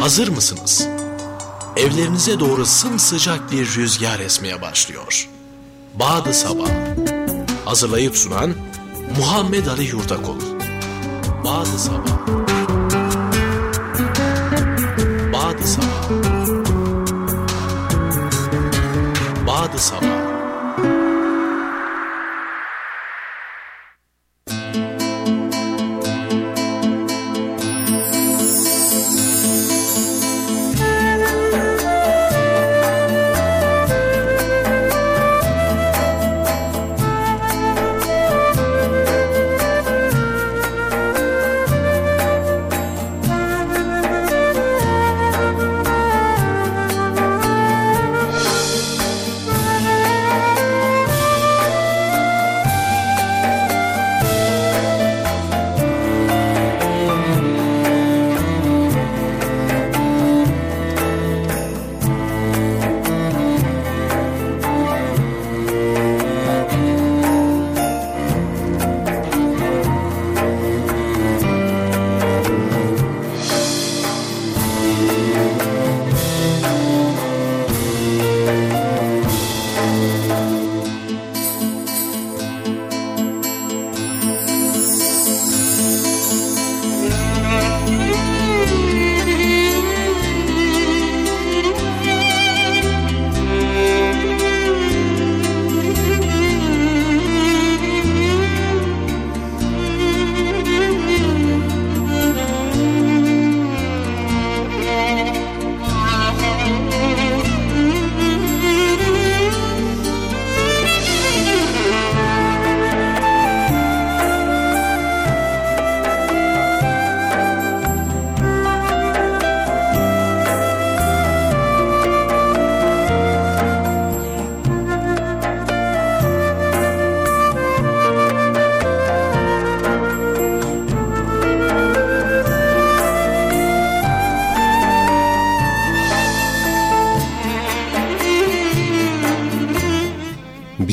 Hazır mısınız? Evlerinize doğru sımsıcak bir rüzgar esmeye başlıyor. Bağdı Sabah. Hazırlayıp sunan Muhammed Ali Yurdakul. Bağdı Sabah.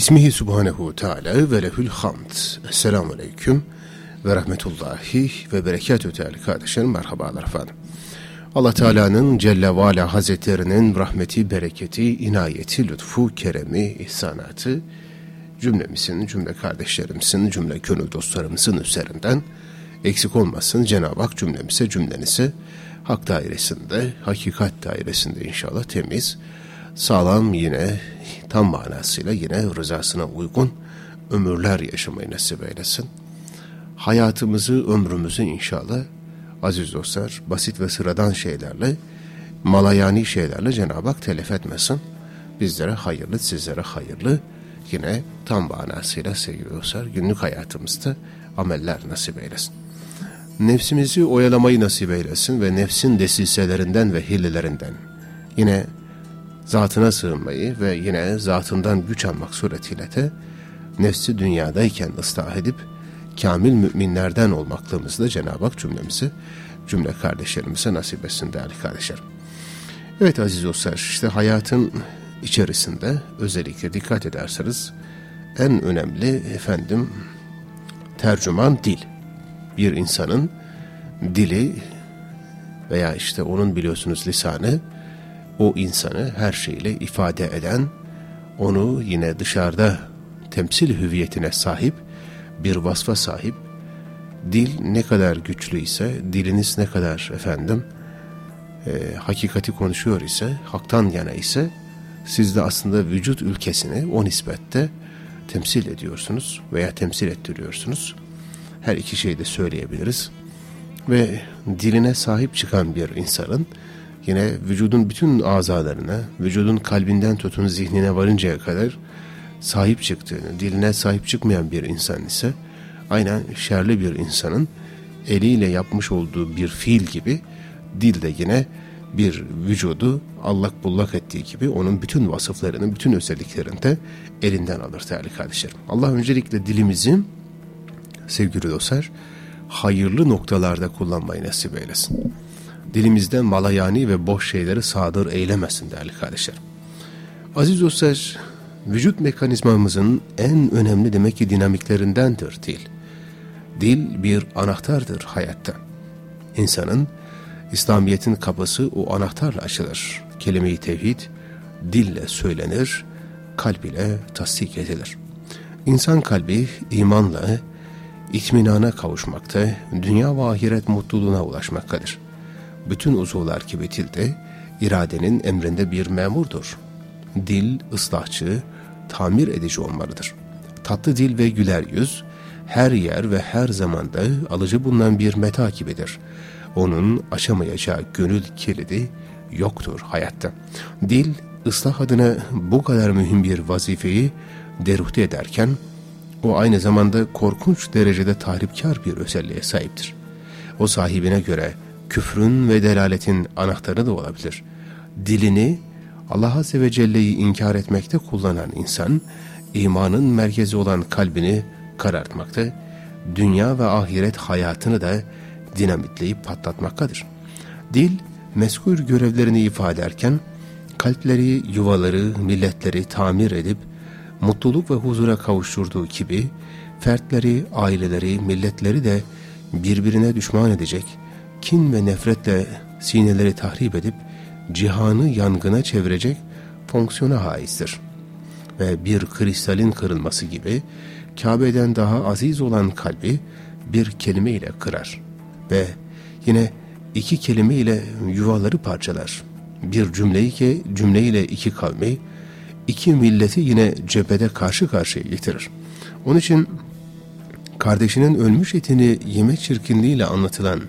Bismihi Subhanehu Teala ve lehül hamd. Esselamu Aleyküm ve Rahmetullahi ve Berekatü Teala kardeşlerim merhabalar efendim. Allah Teala'nın Celle ve Hazretlerinin rahmeti, bereketi, inayeti, lütfu, keremi, ihsanatı cümlemizin, cümle kardeşlerimizin, cümle gönül dostlarımızın üzerinden eksik olmasın Cenab-ı Hak cümlemize, cümlenize hak dairesinde, hakikat dairesinde inşallah temiz, sağlam yine tam manasıyla yine rızasına uygun ömürler yaşamayı nasip eylesin. Hayatımızı, ömrümüzü inşallah aziz dostlar basit ve sıradan şeylerle, malayani şeylerle Cenab-ı Hak telef etmesin. Bizlere hayırlı, sizlere hayırlı, yine tam manasıyla sevgili dostlar günlük hayatımızda ameller nasip eylesin. Nefsimizi oyalamayı nasip eylesin ve nefsin desiselerinden ve hillelerinden yine zatına sığınmayı ve yine zatından güç almak suretiyle de nefsi dünyadayken ıslah edip kamil müminlerden olmaklığımızda Cenab-ı Hak cümlemizi, cümle kardeşlerimize nasip etsin değerli kardeşlerim. Evet aziz dostlar işte hayatın içerisinde özellikle dikkat ederseniz en önemli efendim tercüman dil. Bir insanın dili veya işte onun biliyorsunuz lisanı o insanı her şeyle ifade eden, onu yine dışarıda temsil hüviyetine sahip, bir vasfa sahip, dil ne kadar güçlü ise, diliniz ne kadar efendim, e, hakikati konuşuyor ise, haktan yana ise, siz de aslında vücut ülkesini o nispette temsil ediyorsunuz veya temsil ettiriyorsunuz. Her iki şeyi de söyleyebiliriz. Ve diline sahip çıkan bir insanın, yine vücudun bütün azalarına, vücudun kalbinden tutun zihnine varıncaya kadar sahip çıktığını, diline sahip çıkmayan bir insan ise aynen şerli bir insanın eliyle yapmış olduğu bir fiil gibi dil de yine bir vücudu allak bullak ettiği gibi onun bütün vasıflarını, bütün özelliklerini de elinden alır değerli kardeşlerim. Allah öncelikle dilimizi sevgili dostlar hayırlı noktalarda kullanmayı nasip eylesin dilimizden malayani ve boş şeyleri sadır eylemesin değerli kardeşlerim. Aziz dostlar, vücut mekanizmamızın en önemli demek ki dinamiklerindendir dil. Dil bir anahtardır hayatta. İnsanın, İslamiyet'in kapısı o anahtarla açılır. Kelime-i tevhid dille söylenir, kalb ile tasdik edilir. İnsan kalbi imanla, itminana kavuşmakta, dünya ve ahiret mutluluğuna ulaşmaktadır. Bütün uzuvlar gibi dilde, iradenin emrinde bir memurdur. Dil, ıslahçı, tamir edici olmalıdır. Tatlı dil ve güler yüz, her yer ve her zamanda alıcı bulunan bir meta gibidir. Onun aşamayacağı gönül kilidi yoktur hayatta. Dil, ıslah adına bu kadar mühim bir vazifeyi deruhte ederken, o aynı zamanda korkunç derecede tahripkar bir özelliğe sahiptir. O sahibine göre küfrün ve delaletin anahtarı da olabilir. Dilini Allah Azze ve Celle'yi inkar etmekte kullanan insan, imanın merkezi olan kalbini karartmakta, dünya ve ahiret hayatını da dinamitleyip patlatmaktadır. Dil, meskul görevlerini ifade ederken, kalpleri, yuvaları, milletleri tamir edip, mutluluk ve huzura kavuşturduğu gibi, fertleri, aileleri, milletleri de birbirine düşman edecek, kin ve nefretle sineleri tahrip edip, cihanı yangına çevirecek fonksiyona haizdir. Ve bir kristalin kırılması gibi, Kabe'den daha aziz olan kalbi bir kelime ile kırar. Ve yine iki kelime ile yuvaları parçalar. Bir cümleyi ki cümleyle iki kavmi, iki milleti yine cephede karşı karşıya getirir. Onun için kardeşinin ölmüş etini yeme çirkinliğiyle anlatılan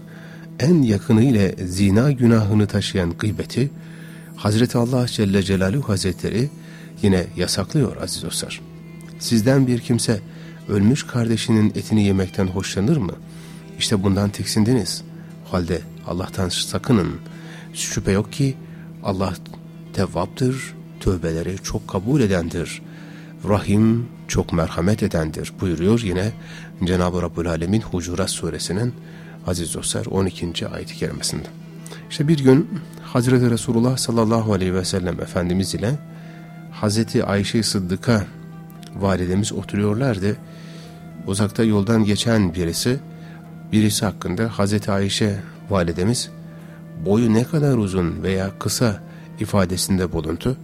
en yakını ile zina günahını taşıyan gıybeti Hazreti Allah Celle Celaluhu Hazretleri yine yasaklıyor aziz dostlar. Sizden bir kimse ölmüş kardeşinin etini yemekten hoşlanır mı? İşte bundan tiksindiniz. Halde Allah'tan sakının. Şüphe yok ki Allah tevvaptır, tövbeleri çok kabul edendir. Rahim çok merhamet edendir buyuruyor yine Cenab-ı Rabbül Alemin Hucurat suresinin aziz dostlar 12. ayet-i kerimesinde. İşte bir gün Hazreti Resulullah sallallahu aleyhi ve sellem Efendimiz ile Hazreti Ayşe Sıddık'a validemiz oturuyorlardı. Uzakta yoldan geçen birisi, birisi hakkında Hazreti Ayşe validemiz boyu ne kadar uzun veya kısa ifadesinde bulundu.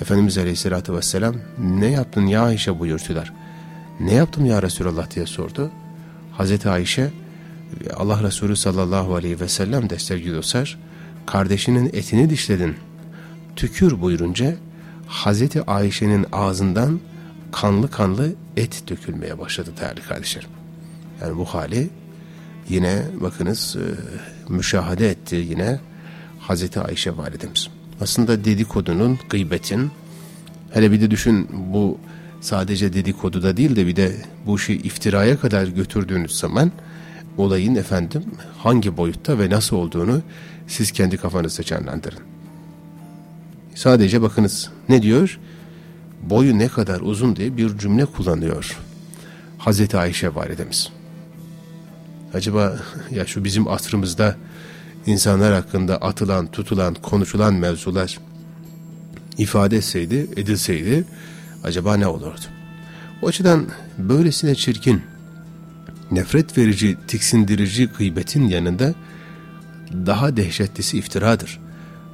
Efendimiz Aleyhisselatü Vesselam ne yaptın ya Ayşe buyurdular. Ne yaptım ya Resulallah diye sordu. Hazreti Ayşe Allah Resulü sallallahu aleyhi ve sellem de sevgili dostlar kardeşinin etini dişledin tükür buyurunca Hazreti Ayşe'nin ağzından kanlı kanlı et dökülmeye başladı değerli kardeşlerim. Yani bu hali yine bakınız e, müşahede etti yine Hazreti Ayşe validemiz. Aslında dedikodunun, gıybetin, hele bir de düşün bu sadece dedikodu da değil de bir de bu işi iftiraya kadar götürdüğünüz zaman olayın efendim hangi boyutta ve nasıl olduğunu siz kendi kafanızda canlandırın. Sadece bakınız ne diyor? Boyu ne kadar uzun diye bir cümle kullanıyor. Hazreti Ayşe validemiz. Acaba ya şu bizim asrımızda insanlar hakkında atılan, tutulan, konuşulan mevzular ifade etseydi, edilseydi acaba ne olurdu? O açıdan böylesine çirkin, nefret verici, tiksindirici gıybetin yanında daha dehşetlisi iftiradır.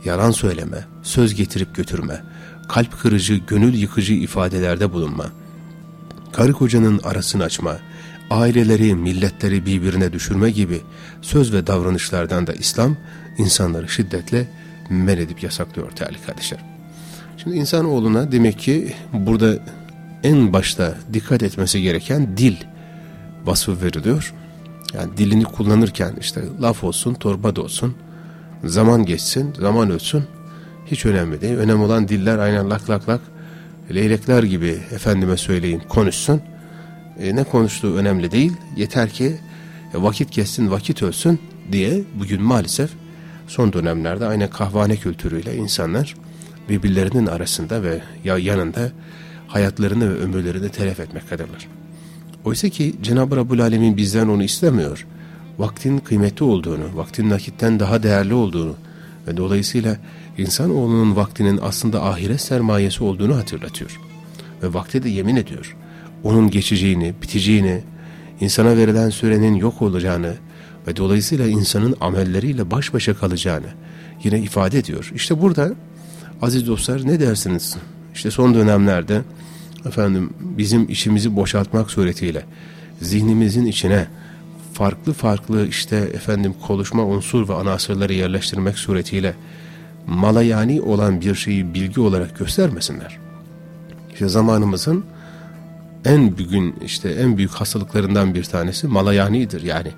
Yalan söyleme, söz getirip götürme, kalp kırıcı, gönül yıkıcı ifadelerde bulunma, karı kocanın arasını açma, aileleri, milletleri birbirine düşürme gibi söz ve davranışlardan da İslam insanları şiddetle men edip yasaklıyor değerli kardeşler. Şimdi insanoğluna demek ki burada en başta dikkat etmesi gereken dil vasfı veriliyor. Yani dilini kullanırken işte laf olsun, torba da olsun, zaman geçsin, zaman ölsün hiç önemli değil. Önemli olan diller aynen lak lak lak leylekler gibi efendime söyleyin konuşsun. E, ne konuştuğu önemli değil. Yeter ki e, vakit geçsin, vakit ölsün diye bugün maalesef son dönemlerde aynı kahvane kültürüyle insanlar birbirlerinin arasında ve ya yanında hayatlarını ve ömürlerini telef etmektedırler. Oysa ki Cenab-ı Rabbul Alemin bizden onu istemiyor. Vaktin kıymetli olduğunu, vaktin nakitten daha değerli olduğunu ve dolayısıyla insanoğlunun vaktinin aslında ahiret sermayesi olduğunu hatırlatıyor. Ve vakte de yemin ediyor. Onun geçeceğini, biteceğini, insana verilen sürenin yok olacağını ve dolayısıyla insanın amelleriyle baş başa kalacağını yine ifade ediyor. İşte burada aziz dostlar ne dersiniz? İşte son dönemlerde efendim bizim içimizi boşaltmak suretiyle zihnimizin içine farklı farklı işte efendim konuşma unsur ve anasırları yerleştirmek suretiyle malayani olan bir şeyi bilgi olarak göstermesinler. İşte zamanımızın en bugün işte en büyük hastalıklarından bir tanesi malayanidir. Yani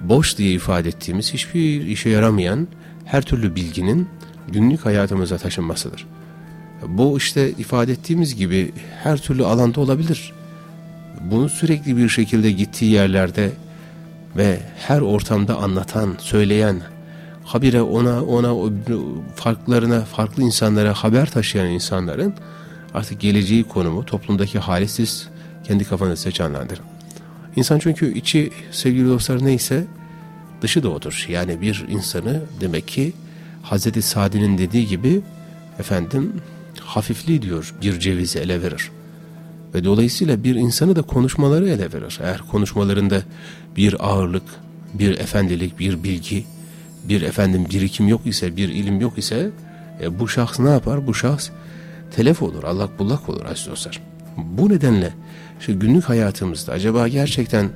boş diye ifade ettiğimiz hiçbir işe yaramayan her türlü bilginin günlük hayatımıza taşınmasıdır. Bu işte ifade ettiğimiz gibi her türlü alanda olabilir. Bunu sürekli bir şekilde gittiği yerlerde ve her ortamda anlatan, söyleyen, habire ona ona farklarına, farklı insanlara haber taşıyan insanların artık geleceği konumu, toplumdaki hali siz kendi kafanızda canlandırın. İnsan çünkü içi sevgili dostlar neyse dışı da odur. Yani bir insanı demek ki Hazreti Sadi'nin dediği gibi efendim hafifliği diyor bir cevizi ele verir. Ve dolayısıyla bir insanı da konuşmaları ele verir. Eğer konuşmalarında bir ağırlık, bir efendilik, bir bilgi, bir efendim birikim yok ise, bir ilim yok ise e, bu şahs ne yapar? Bu şahs telef olur, allak bullak olur aziz dostlar. Bu nedenle işte günlük hayatımızda acaba gerçekten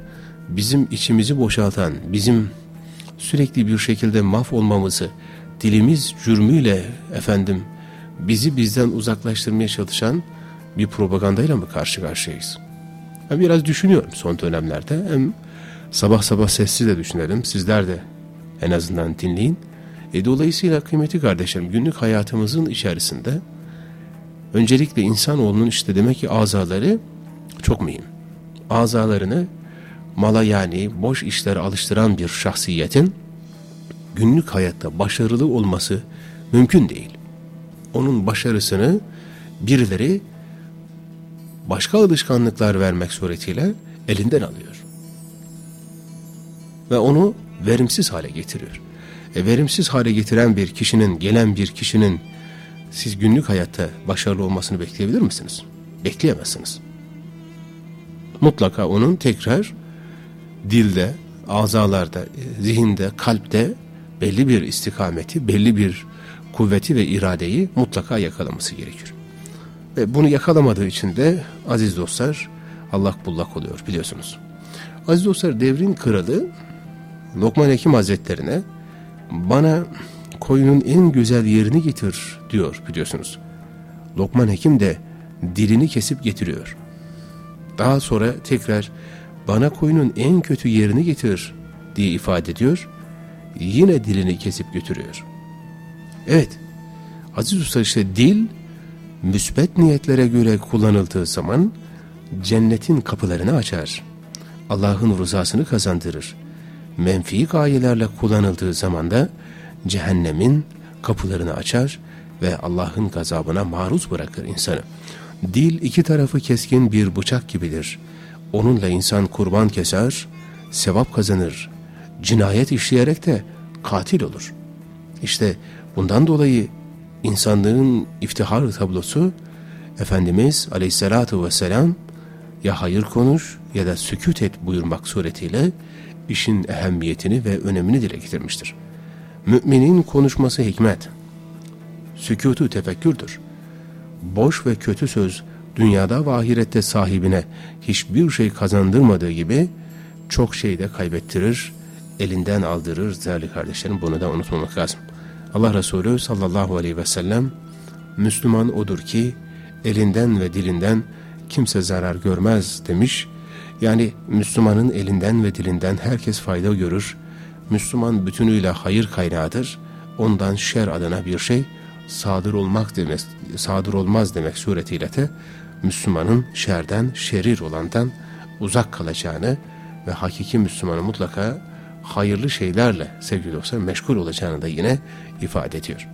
bizim içimizi boşaltan, bizim sürekli bir şekilde maf olmamızı, dilimiz cürmüyle efendim bizi bizden uzaklaştırmaya çalışan bir propagandayla mı karşı karşıyayız? Ben biraz düşünüyorum son dönemlerde. Hem sabah sabah sessiz de düşünelim. Sizler de en azından dinleyin. E, dolayısıyla kıymetli kardeşlerim günlük hayatımızın içerisinde öncelikle insanoğlunun işte demek ki azaları çok mühim. Azalarını mala yani boş işlere alıştıran bir şahsiyetin günlük hayatta başarılı olması mümkün değil. Onun başarısını birileri başka alışkanlıklar vermek suretiyle elinden alıyor. Ve onu verimsiz hale getiriyor. E, verimsiz hale getiren bir kişinin, gelen bir kişinin siz günlük hayatta başarılı olmasını bekleyebilir misiniz? Bekleyemezsiniz. Mutlaka onun tekrar dilde, azalarda, zihinde, kalpte belli bir istikameti, belli bir kuvveti ve iradeyi mutlaka yakalaması gerekir. Ve bunu yakalamadığı için de aziz dostlar allak bullak oluyor biliyorsunuz. Aziz dostlar devrin kralı Lokman Hekim Hazretlerine bana koyunun en güzel yerini getir diyor biliyorsunuz. Lokman Hekim de dilini kesip getiriyor. Daha sonra tekrar bana koyunun en kötü yerini getir diye ifade ediyor. Yine dilini kesip götürüyor. Evet, Aziz Usta işte dil müsbet niyetlere göre kullanıldığı zaman cennetin kapılarını açar. Allah'ın rızasını kazandırır. Menfi gayelerle kullanıldığı zaman da cehennemin kapılarını açar ve Allah'ın gazabına maruz bırakır insanı. Dil iki tarafı keskin bir bıçak gibidir. Onunla insan kurban keser, sevap kazanır. Cinayet işleyerek de katil olur. İşte bundan dolayı insanlığın iftihar tablosu Efendimiz aleyhissalatu vesselam ya hayır konuş ya da sükut et buyurmak suretiyle işin ehemmiyetini ve önemini dile getirmiştir. Müminin konuşması hikmet, sükutu tefekkürdür. Boş ve kötü söz dünyada ve ahirette sahibine hiçbir şey kazandırmadığı gibi çok şey de kaybettirir, elinden aldırır değerli kardeşlerim bunu da unutmamak lazım. Allah Resulü sallallahu aleyhi ve sellem Müslüman odur ki elinden ve dilinden kimse zarar görmez demiş. Yani Müslümanın elinden ve dilinden herkes fayda görür. Müslüman bütünüyle hayır kaynağıdır. Ondan şer adına bir şey sadır olmak demek, sadır olmaz demek suretiyle de Müslümanın şerden, şerir olandan uzak kalacağını ve hakiki Müslümanı mutlaka hayırlı şeylerle sevgili dostlar meşgul olacağını da yine ifade ediyor.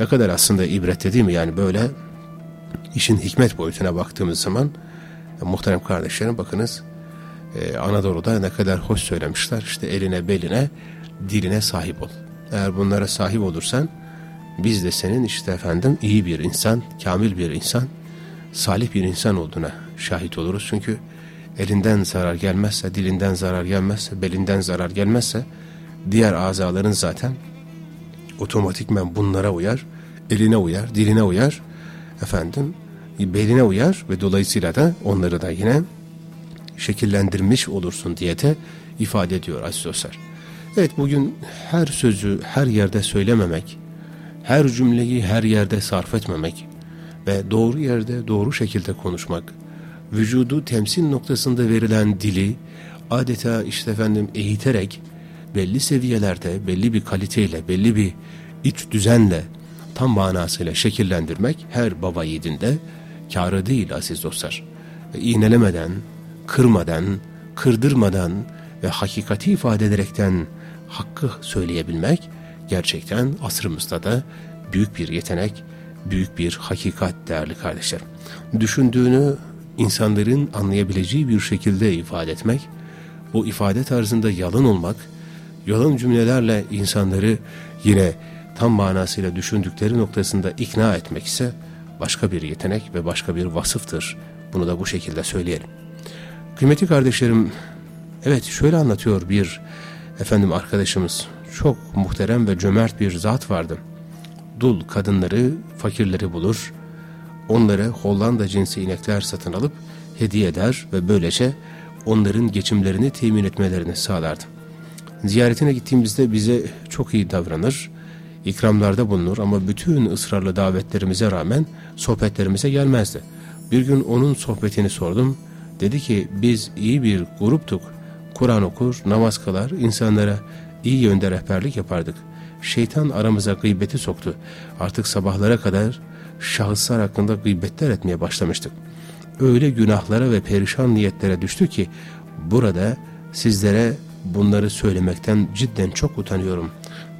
Ne kadar aslında ibret değil mi? Yani böyle işin hikmet boyutuna baktığımız zaman e, muhterem kardeşlerim bakınız e, Anadolu'da ne kadar hoş söylemişler. İşte eline beline diline sahip ol. Eğer bunlara sahip olursan biz de senin işte efendim iyi bir insan, kamil bir insan, salih bir insan olduğuna şahit oluruz. Çünkü elinden zarar gelmezse, dilinden zarar gelmezse, belinden zarar gelmezse diğer azaların zaten otomatikmen bunlara uyar, eline uyar, diline uyar, efendim beline uyar ve dolayısıyla da onları da yine şekillendirmiş olursun diye de ifade ediyor aziz dostlar. Evet bugün her sözü her yerde söylememek, her cümleyi her yerde sarf etmemek ve doğru yerde doğru şekilde konuşmak, vücudu temsil noktasında verilen dili adeta işte efendim eğiterek belli seviyelerde, belli bir kaliteyle, belli bir iç düzenle tam manasıyla şekillendirmek her baba yiğidinde kârı değil aziz dostlar. E, iğnelemeden, kırmadan, kırdırmadan ve hakikati ifade ederekten hakkı söyleyebilmek gerçekten asrımızda da büyük bir yetenek, büyük bir hakikat değerli kardeşlerim. Düşündüğünü insanların anlayabileceği bir şekilde ifade etmek, bu ifade tarzında yalın olmak, yalın cümlelerle insanları yine tam manasıyla düşündükleri noktasında ikna etmek ise başka bir yetenek ve başka bir vasıftır. Bunu da bu şekilde söyleyelim. Kıymetli kardeşlerim, evet şöyle anlatıyor bir efendim arkadaşımız. Çok muhterem ve cömert bir zat vardı. Dul kadınları, fakirleri bulur, onlara Hollanda cinsi inekler satın alıp hediye eder ve böylece onların geçimlerini temin etmelerini sağlardı. Ziyaretine gittiğimizde bize çok iyi davranır, ikramlarda bulunur ama bütün ısrarlı davetlerimize rağmen sohbetlerimize gelmezdi. Bir gün onun sohbetini sordum. Dedi ki biz iyi bir gruptuk. Kur'an okur, namaz kılar, insanlara iyi yönde rehberlik yapardık. Şeytan aramıza gıybeti soktu. Artık sabahlara kadar şahıslar hakkında gıybetler etmeye başlamıştık. Öyle günahlara ve perişan niyetlere düştü ki burada sizlere bunları söylemekten cidden çok utanıyorum.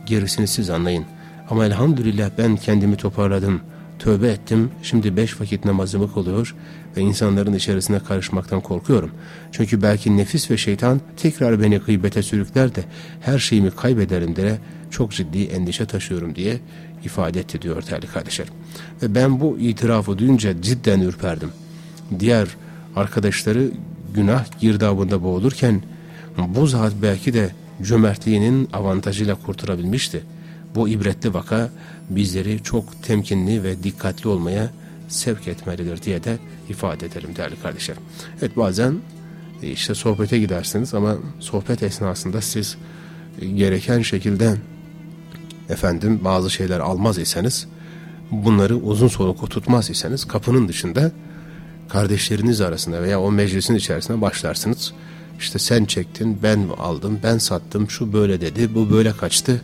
Gerisini siz anlayın. Ama elhamdülillah ben kendimi toparladım. Tövbe ettim. Şimdi beş vakit namazımı kılıyor ve insanların içerisine karışmaktan korkuyorum. Çünkü belki nefis ve şeytan tekrar beni gıybete sürükler de her şeyimi kaybederim diye çok ciddi endişe taşıyorum diye ifade etti diyor değerli kardeşlerim. Ve ben bu itirafı duyunca cidden ürperdim. Diğer arkadaşları günah girdabında boğulurken bu zat belki de cömertliğinin avantajıyla kurtarabilmişti. Bu ibretli vaka bizleri çok temkinli ve dikkatli olmaya sevk etmelidir diye de ifade edelim değerli kardeşlerim. Evet bazen e, işte sohbete gidersiniz ama sohbet esnasında siz e, gereken şekilde efendim bazı şeyler almaz iseniz bunları uzun soluklu tutmaz iseniz kapının dışında kardeşleriniz arasında veya o meclisin içerisinde başlarsınız. İşte sen çektin, ben aldım, ben sattım, şu böyle dedi, bu böyle kaçtı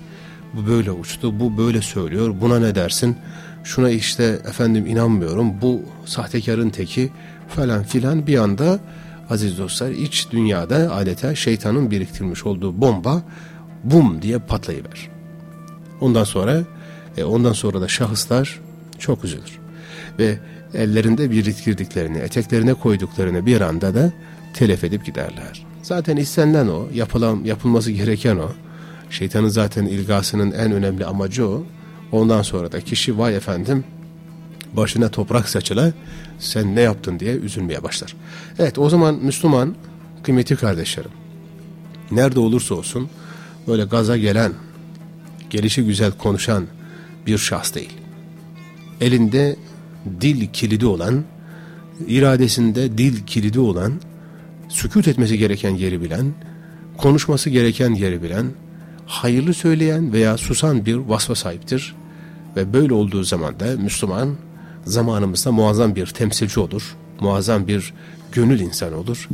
bu böyle uçtu, bu böyle söylüyor, buna ne dersin? Şuna işte efendim inanmıyorum, bu sahtekarın teki falan filan bir anda aziz dostlar iç dünyada adeta şeytanın biriktirmiş olduğu bomba bum diye patlayıver. Ondan sonra e, ondan sonra da şahıslar çok üzülür. Ve ellerinde biriktirdiklerini, eteklerine koyduklarını bir anda da telef edip giderler. Zaten istenilen o, yapılan, yapılması gereken o. Şeytanın zaten ilgasının en önemli amacı o. Ondan sonra da kişi vay efendim başına toprak saçıla sen ne yaptın diye üzülmeye başlar. Evet o zaman Müslüman kıymetli kardeşlerim nerede olursa olsun böyle gaza gelen gelişi güzel konuşan bir şahs değil. Elinde dil kilidi olan, iradesinde dil kilidi olan, sükut etmesi gereken yeri bilen, konuşması gereken yeri bilen, hayırlı söyleyen veya susan bir vasfa sahiptir. Ve böyle olduğu zaman da Müslüman zamanımızda muazzam bir temsilci olur, muazzam bir gönül insanı olur.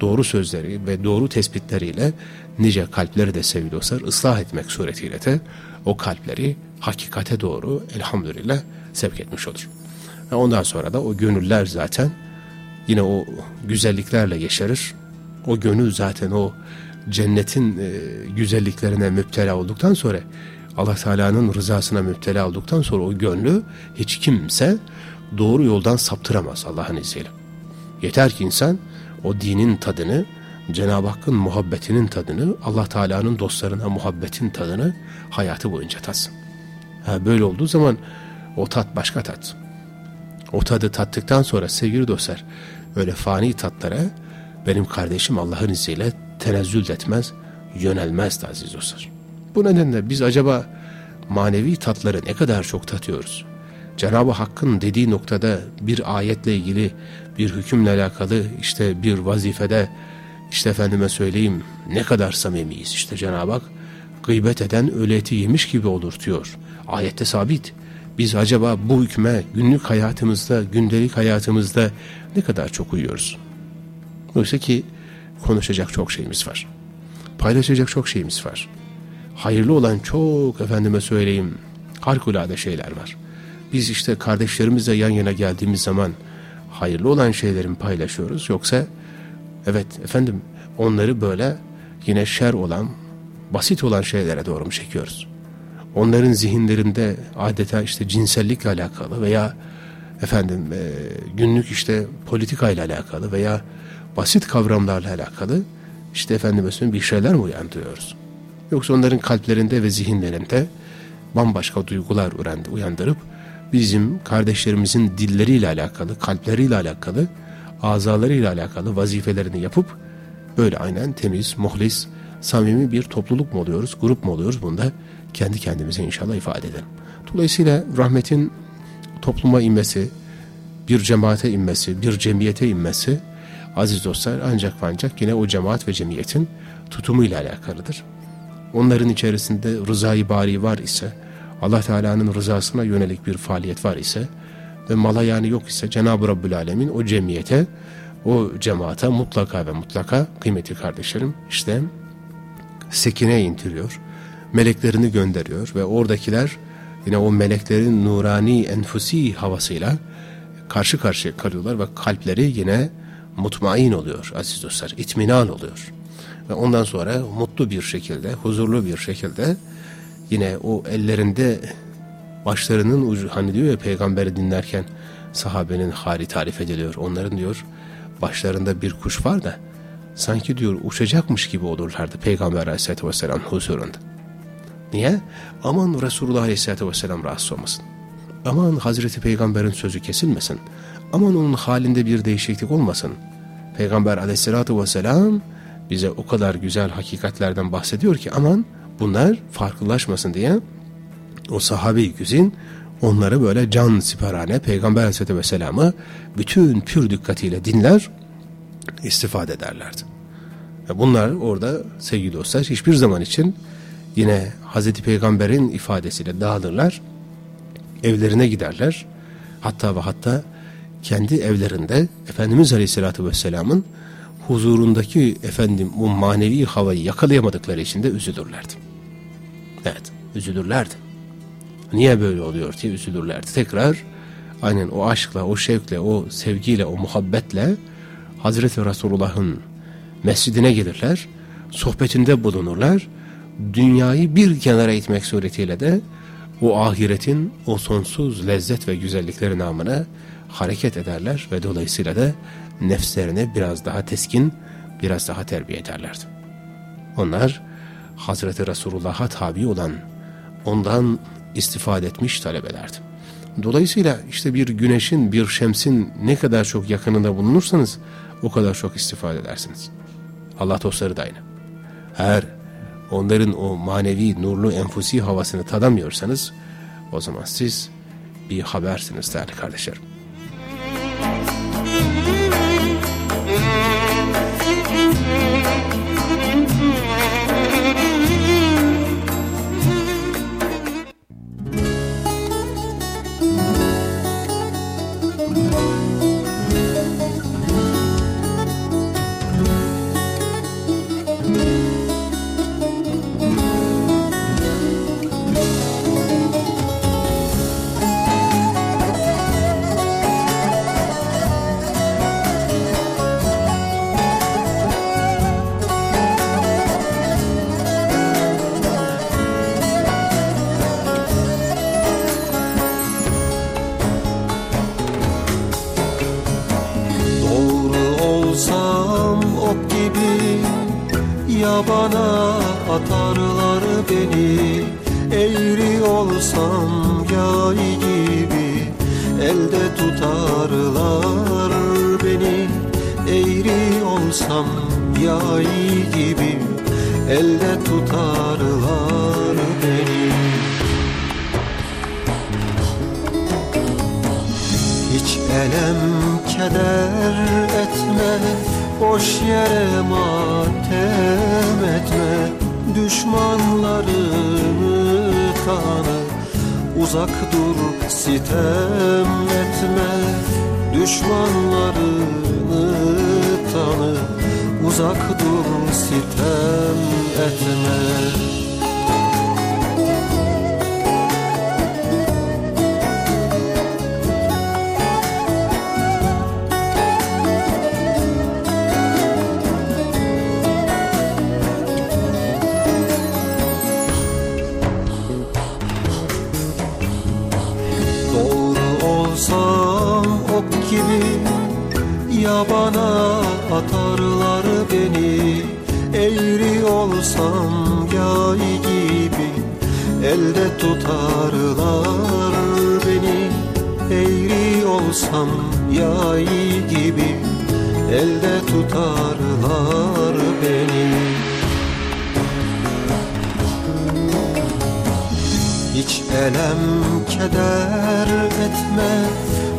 Doğru sözleri ve doğru tespitleriyle nice kalpleri de sevgili dostlar ıslah etmek suretiyle de o kalpleri hakikate doğru elhamdülillah sevk etmiş olur. Ondan sonra da o gönüller zaten yine o güzelliklerle yeşerir. O gönül zaten o cennetin e, güzelliklerine müptela olduktan sonra Allah Teala'nın rızasına müptela olduktan sonra o gönlü hiç kimse doğru yoldan saptıramaz Allah'ın izniyle. Yeter ki insan o dinin tadını, Cenab-ı Hakk'ın muhabbetinin tadını, Allah Teala'nın dostlarına muhabbetin tadını hayatı boyunca tatsın. Ha, böyle olduğu zaman o tat başka tat. O tadı tattıktan sonra sevgili dostlar öyle fani tatlara benim kardeşim Allah'ın izniyle tenezzül etmez, yönelmez aziz dostlar. Bu nedenle biz acaba manevi tatları ne kadar çok tatıyoruz? Cenab-ı Hakk'ın dediği noktada bir ayetle ilgili bir hükümle alakalı işte bir vazifede işte efendime söyleyeyim ne kadar samimiyiz. İşte Cenab-ı Hak gıybet eden ölü eti yemiş gibi olur diyor. Ayette sabit. Biz acaba bu hükme günlük hayatımızda, gündelik hayatımızda ne kadar çok uyuyoruz? Oysa ki konuşacak çok şeyimiz var. Paylaşacak çok şeyimiz var. Hayırlı olan çok efendime söyleyeyim harikulade şeyler var. Biz işte kardeşlerimizle yan yana geldiğimiz zaman hayırlı olan şeylerin paylaşıyoruz. Yoksa evet efendim onları böyle yine şer olan, basit olan şeylere doğru mu çekiyoruz? Onların zihinlerinde adeta işte cinsellikle alakalı veya efendim e, günlük işte politikayla alakalı veya basit kavramlarla alakalı işte efendim bir şeyler mi uyandırıyoruz? Yoksa onların kalplerinde ve zihinlerinde bambaşka duygular uyandırıp bizim kardeşlerimizin dilleriyle alakalı, kalpleriyle alakalı, azalarıyla alakalı vazifelerini yapıp böyle aynen temiz, muhlis, samimi bir topluluk mu oluyoruz, grup mu oluyoruz bunu da kendi kendimize inşallah ifade edelim. Dolayısıyla rahmetin topluma inmesi, bir cemaate inmesi, bir cemiyete inmesi aziz dostlar ancak ancak yine o cemaat ve cemiyetin tutumuyla alakalıdır. Onların içerisinde rızayı bari var ise, Allah Teala'nın rızasına yönelik bir faaliyet var ise ve mala yani yok ise Cenab-ı Rabbül Alemin o cemiyete, o cemaate mutlaka ve mutlaka kıymetli kardeşlerim işte sekine intiriyor, meleklerini gönderiyor ve oradakiler yine o meleklerin nurani enfusi havasıyla karşı karşıya kalıyorlar ve kalpleri yine mutmain oluyor aziz dostlar, itminan oluyor. Ve ondan sonra mutlu bir şekilde, huzurlu bir şekilde yine o ellerinde başlarının ucu hani diyor ya peygamberi dinlerken sahabenin hali tarif ediliyor. Onların diyor başlarında bir kuş var da sanki diyor uçacakmış gibi olurlardı peygamber aleyhissalatü vesselam huzurunda. Niye? Aman Resulullah aleyhissalatü vesselam rahatsız olmasın. Aman Hazreti Peygamber'in sözü kesilmesin. Aman onun halinde bir değişiklik olmasın. Peygamber aleyhissalatü vesselam bize o kadar güzel hakikatlerden bahsediyor ki aman bunlar farklılaşmasın diye o sahabe-i güzin onları böyle can siperhane Peygamber Aleyhisselatü Vesselam'ı bütün pür dikkatiyle dinler, istifade ederlerdi. Bunlar orada sevgili dostlar hiçbir zaman için yine Hazreti Peygamber'in ifadesiyle dağılırlar, evlerine giderler. Hatta ve hatta kendi evlerinde Efendimiz Aleyhisselatü Vesselam'ın huzurundaki efendim bu manevi havayı yakalayamadıkları için de üzülürlerdi. Evet, üzülürlerdi. Niye böyle oluyor diye üzülürlerdi. Tekrar aynen o aşkla, o şevkle, o sevgiyle, o muhabbetle Hazreti Resulullah'ın mescidine gelirler, sohbetinde bulunurlar. Dünyayı bir kenara itmek suretiyle de o ahiretin o sonsuz lezzet ve güzellikleri namına hareket ederler ve dolayısıyla da nefslerini biraz daha teskin, biraz daha terbiye ederlerdi. Onlar Hazreti Resulullah'a tabi olan, ondan istifade etmiş talebelerdi. Dolayısıyla işte bir güneşin, bir şemsin ne kadar çok yakınında bulunursanız o kadar çok istifade edersiniz. Allah dostları da aynı. Eğer onların o manevi, nurlu, enfusi havasını tadamıyorsanız o zaman siz bir habersiniz değerli kardeşlerim. Düşmanlarını tanı Uzak dur sitem etme. Düşmanlarını tanı Uzak dur sitem etme bana atarlar beni. Eğri olsam yay gibi Elde tutarlar beni. Eğri olsam yay gibi Elde tutarlar beni. Hiç elem keder etme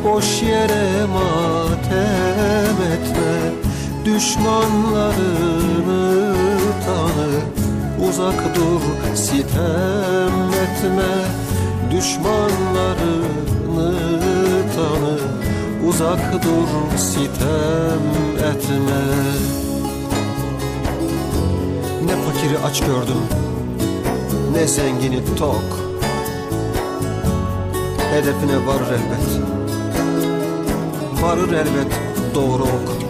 Boş yere matem Düşmanlarını tanı Uzak dur sitem etme. Düşmanlarını tanı Uzak dur sitem etme. Ne fakiri aç gördüm Ne zengini tok. Hedefine var elbet. Varır elbet doğru ok.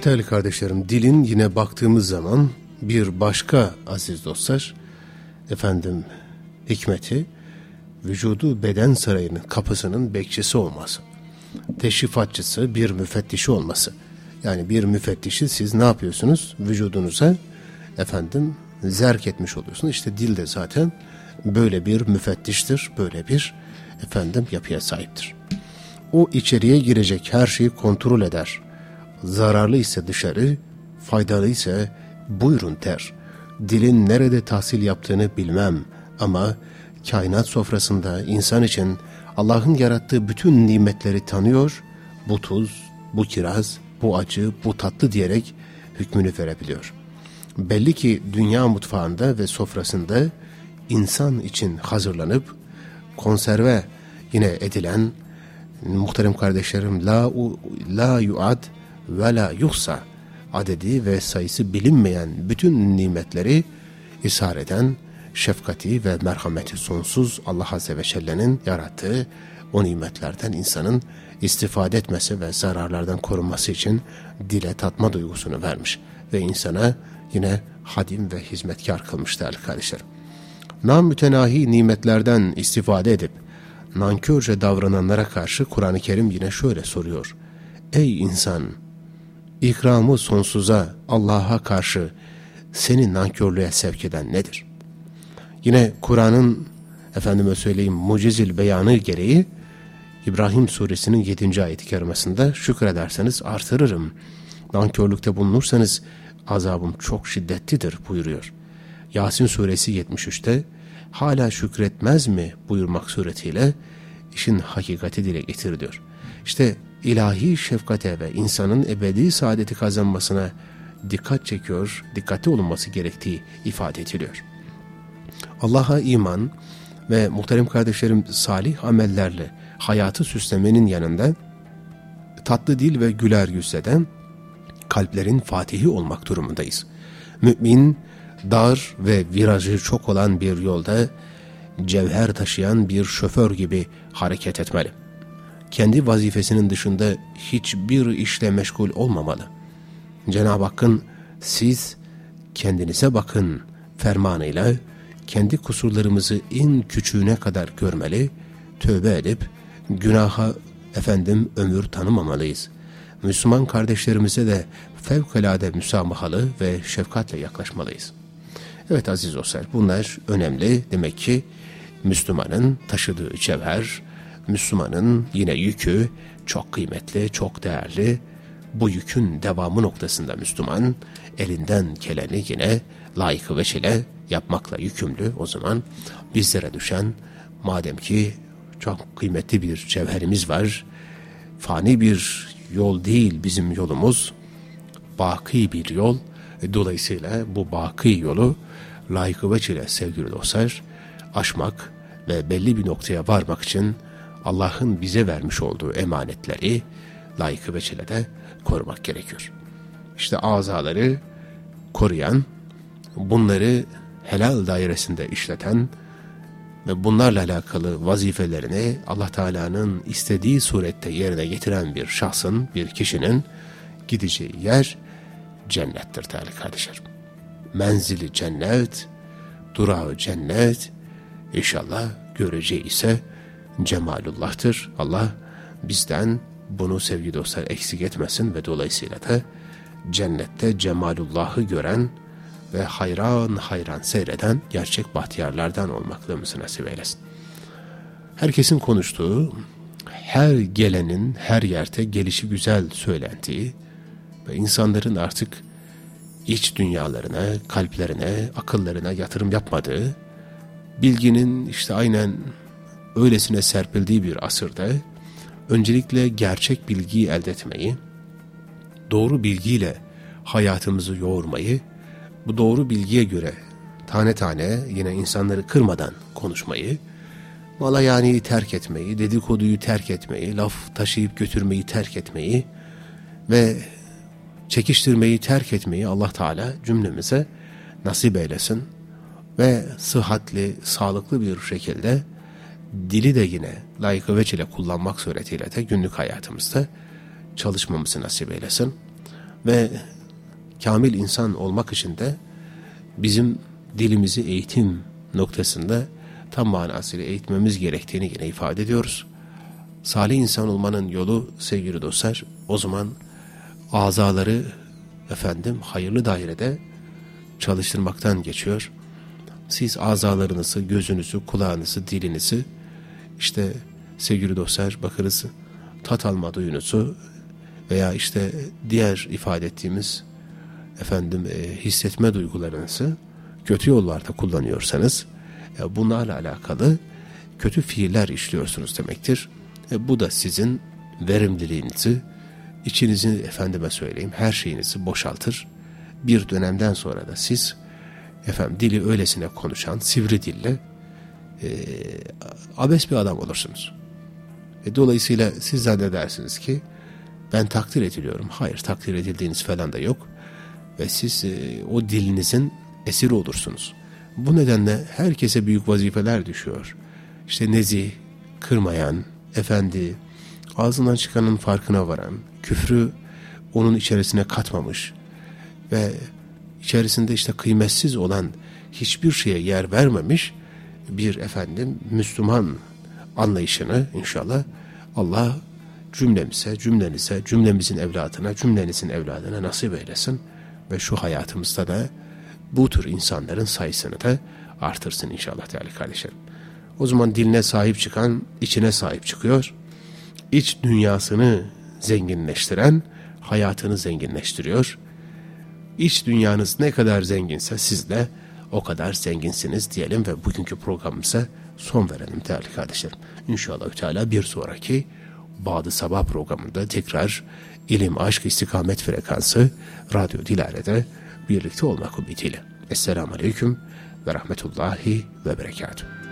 Evet değerli kardeşlerim dilin yine baktığımız zaman bir başka aziz dostlar efendim hikmeti vücudu beden sarayının kapısının bekçisi olması. Teşrifatçısı bir müfettişi olması. Yani bir müfettişi siz ne yapıyorsunuz? Vücudunuza efendim zerk etmiş oluyorsunuz. İşte dil de zaten böyle bir müfettiştir. Böyle bir efendim yapıya sahiptir. O içeriye girecek her şeyi kontrol eder zararlı ise dışarı, faydalı ise buyurun der. Dilin nerede tahsil yaptığını bilmem ama kainat sofrasında insan için Allah'ın yarattığı bütün nimetleri tanıyor, bu tuz, bu kiraz, bu acı, bu tatlı diyerek hükmünü verebiliyor. Belli ki dünya mutfağında ve sofrasında insan için hazırlanıp konserve yine edilen muhterem kardeşlerim la la yuad ve la yuhsa adedi ve sayısı bilinmeyen bütün nimetleri ishar eden şefkati ve merhameti sonsuz Allah Azze ve Celle'nin yarattığı o nimetlerden insanın istifade etmesi ve zararlardan korunması için dile tatma duygusunu vermiş. ve insana yine hadim ve hizmetkar kılmış değerli kardeşlerim. Namütenahi nimetlerden istifade edip nankörce davrananlara karşı Kur'an-ı Kerim yine şöyle soruyor. Ey insan! İkramı sonsuza Allah'a karşı seni nankörlüğe sevk eden nedir? Yine Kur'an'ın efendime söyleyeyim mucizil beyanı gereği İbrahim suresinin 7. ayeti kerimesinde şükrederseniz artırırım. Nankörlükte bulunursanız azabım çok şiddetlidir buyuruyor. Yasin suresi 73'te hala şükretmez mi buyurmak suretiyle işin hakikati dile getiriliyor. İşte ilahi şefkate ve insanın ebedi saadeti kazanmasına dikkat çekiyor, dikkatli olunması gerektiği ifade ediliyor. Allah'a iman ve muhterem kardeşlerim salih amellerle hayatı süslemenin yanında tatlı dil ve güler yüzle kalplerin fatihi olmak durumundayız. Mümin, dar ve virajı çok olan bir yolda cevher taşıyan bir şoför gibi hareket etmeli. Kendi vazifesinin dışında hiçbir işle meşgul olmamalı. Cenab-ı Hakk'ın siz kendinize bakın fermanıyla kendi kusurlarımızı en küçüğüne kadar görmeli, tövbe edip günaha efendim ömür tanımamalıyız. Müslüman kardeşlerimize de fevkalade müsamahalı ve şefkatle yaklaşmalıyız. Evet aziz dostlar bunlar önemli. Demek ki Müslümanın taşıdığı cevher, Müslümanın yine yükü çok kıymetli, çok değerli. Bu yükün devamı noktasında Müslüman elinden geleni yine layıkı veçile yapmakla yükümlü. O zaman bizlere düşen madem ki çok kıymetli bir cevherimiz var, fani bir yol değil bizim yolumuz, baki bir yol. Dolayısıyla bu baki yolu layıkı veçile sevgili dostlar aşmak ve belli bir noktaya varmak için Allah'ın bize vermiş olduğu emanetleri layıkı veçile de korumak gerekiyor. İşte azaları koruyan, bunları helal dairesinde işleten ve bunlarla alakalı vazifelerini Allah Teala'nın istediği surette yerine getiren bir şahsın, bir kişinin gideceği yer cennettir değerli kardeşlerim. Menzili cennet, durağı cennet, inşallah göreceği ise cemalullah'tır. Allah bizden bunu sevgili dostlar eksik etmesin ve dolayısıyla da cennette cemalullah'ı gören ve hayran hayran seyreden gerçek bahtiyarlardan olmaklığımızı nasip eylesin. Herkesin konuştuğu, her gelenin her yerde gelişi güzel söylentiği ve insanların artık iç dünyalarına, kalplerine, akıllarına yatırım yapmadığı, bilginin işte aynen öylesine serpildiği bir asırda öncelikle gerçek bilgiyi elde etmeyi, doğru bilgiyle hayatımızı yoğurmayı, bu doğru bilgiye göre tane tane yine insanları kırmadan konuşmayı, malayaniyi terk etmeyi, dedikoduyu terk etmeyi, laf taşıyıp götürmeyi terk etmeyi ve çekiştirmeyi terk etmeyi Allah Teala cümlemize nasip eylesin ve sıhhatli, sağlıklı bir şekilde dili de yine layıkı veçile kullanmak suretiyle de günlük hayatımızda çalışmamızı nasip eylesin. Ve kamil insan olmak için de bizim dilimizi eğitim noktasında tam manasıyla eğitmemiz gerektiğini yine ifade ediyoruz. Salih insan olmanın yolu sevgili dostlar o zaman azaları efendim hayırlı dairede çalıştırmaktan geçiyor. Siz azalarınızı, gözünüzü, kulağınızı, dilinizi işte sevgili dostlar bakırız tat alma duyunuzu veya işte diğer ifade ettiğimiz efendim e, hissetme duygularınızı kötü yollarda kullanıyorsanız e, bunlarla alakalı kötü fiiller işliyorsunuz demektir. E, bu da sizin verimliliğinizi, içinizi efendime söyleyeyim her şeyinizi boşaltır. Bir dönemden sonra da siz efendim dili öylesine konuşan sivri dille e, abes bir adam olursunuz. E, dolayısıyla siz zannedersiniz ki ben takdir ediliyorum. Hayır takdir edildiğiniz falan da yok. Ve siz e, o dilinizin esiri olursunuz. Bu nedenle herkese büyük vazifeler düşüyor. İşte nezih, kırmayan, efendi, ağzından çıkanın farkına varan, küfrü onun içerisine katmamış, ve içerisinde işte kıymetsiz olan hiçbir şeye yer vermemiş bir efendim Müslüman anlayışını inşallah Allah cümlemize, cümlenize, cümlemizin evladına, cümlenizin evladına nasip eylesin ve şu hayatımızda da bu tür insanların sayısını da artırsın inşallah değerli kardeşlerim. O zaman diline sahip çıkan içine sahip çıkıyor. İç dünyasını zenginleştiren hayatını zenginleştiriyor. İç dünyanız ne kadar zenginse siz de o kadar zenginsiniz diyelim ve bugünkü programımıza son verelim değerli kardeşlerim. İnşallah Teala bir sonraki Bağdı Sabah programında tekrar ilim, aşk, istikamet frekansı Radyo Dilare'de birlikte olmak ümidiyle. Esselamu Aleyküm ve Rahmetullahi ve Berekatuhu.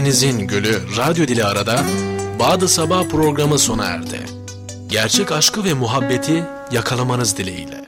Akdeniz'in Gülü Radyo Dili Arada Bağdı Sabah programı sona erdi. Gerçek aşkı ve muhabbeti yakalamanız dileğiyle.